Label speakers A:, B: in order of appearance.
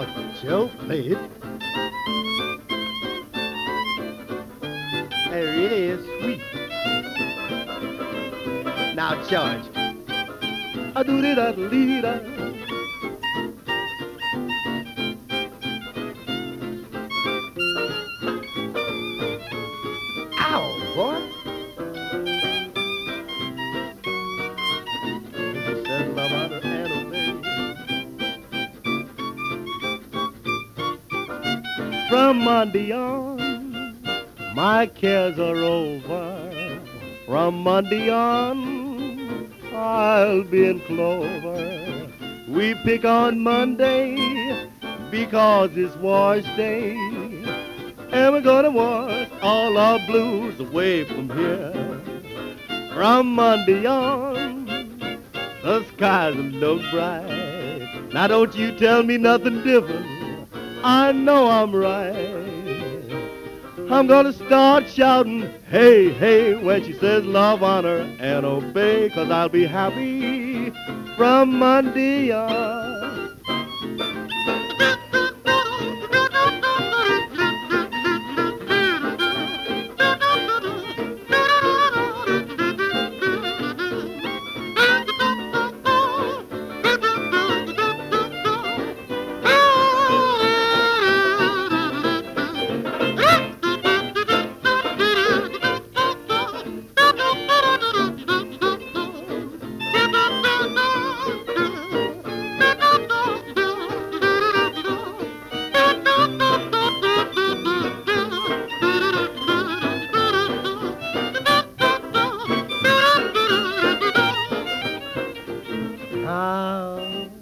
A: Now, Joe, play it. Really is sweet. Now, George. I do it, I do it, Ow, boy. From Monday on, my cares are over. From Monday on, I'll be in clover. We pick on Monday because it's wash day. And we're gonna wash all our blues away from here. From Monday on, the skies will look bright. Now don't you tell me nothing different. I know I'm right. I'm gonna start shouting, hey, hey, when she says love, honor, and obey, cause I'll be happy from Monday on. Oh.